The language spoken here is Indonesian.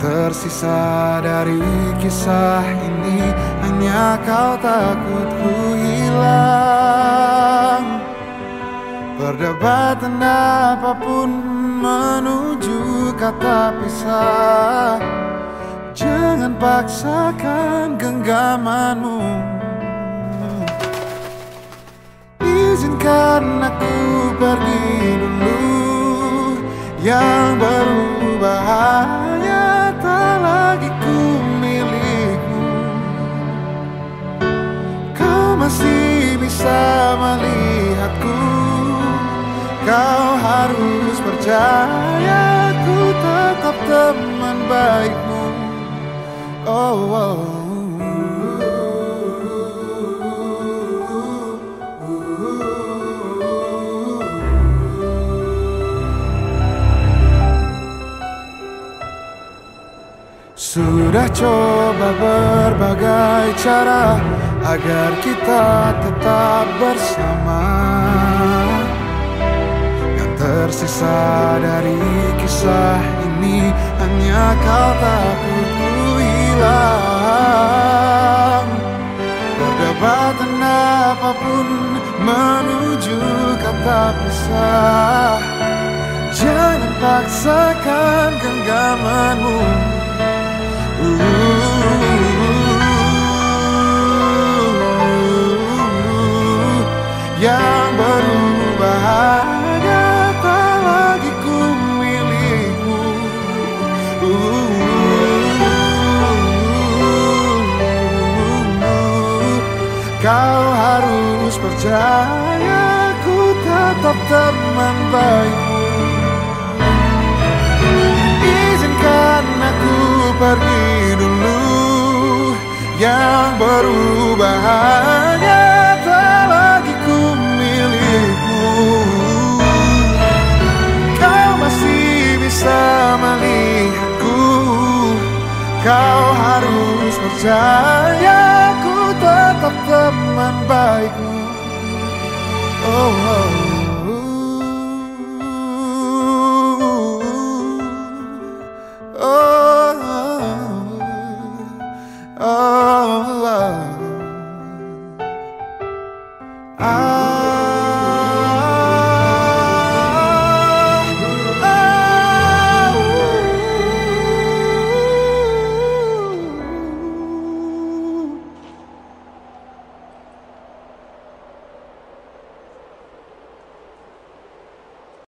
tersisa dari kisah ini hanya kau takut ku hilang. Perdebatan apa pun menuju kata pisah Jangan paksakan genggamanmu. Izinkan aku pergi dulu Yang masih bisa melihatku Kau harus percaya ku tetap teman baikmu Oh, oh. Sudah coba berbagai cara agar kita tetap bersama. Tersisa dari kisah ini hanya kau takut ku hilang. Perdebatan apa pun menuju kata pisah. Jangan paksakan genggamanmu percaya ku tetap teman baikmu Izinkan aku pergi dulu. Yang berubah hanya tak lagi ku milikmu Kau masih bisa melihatku. Kau harus percaya ku tetap teman baikmu oh,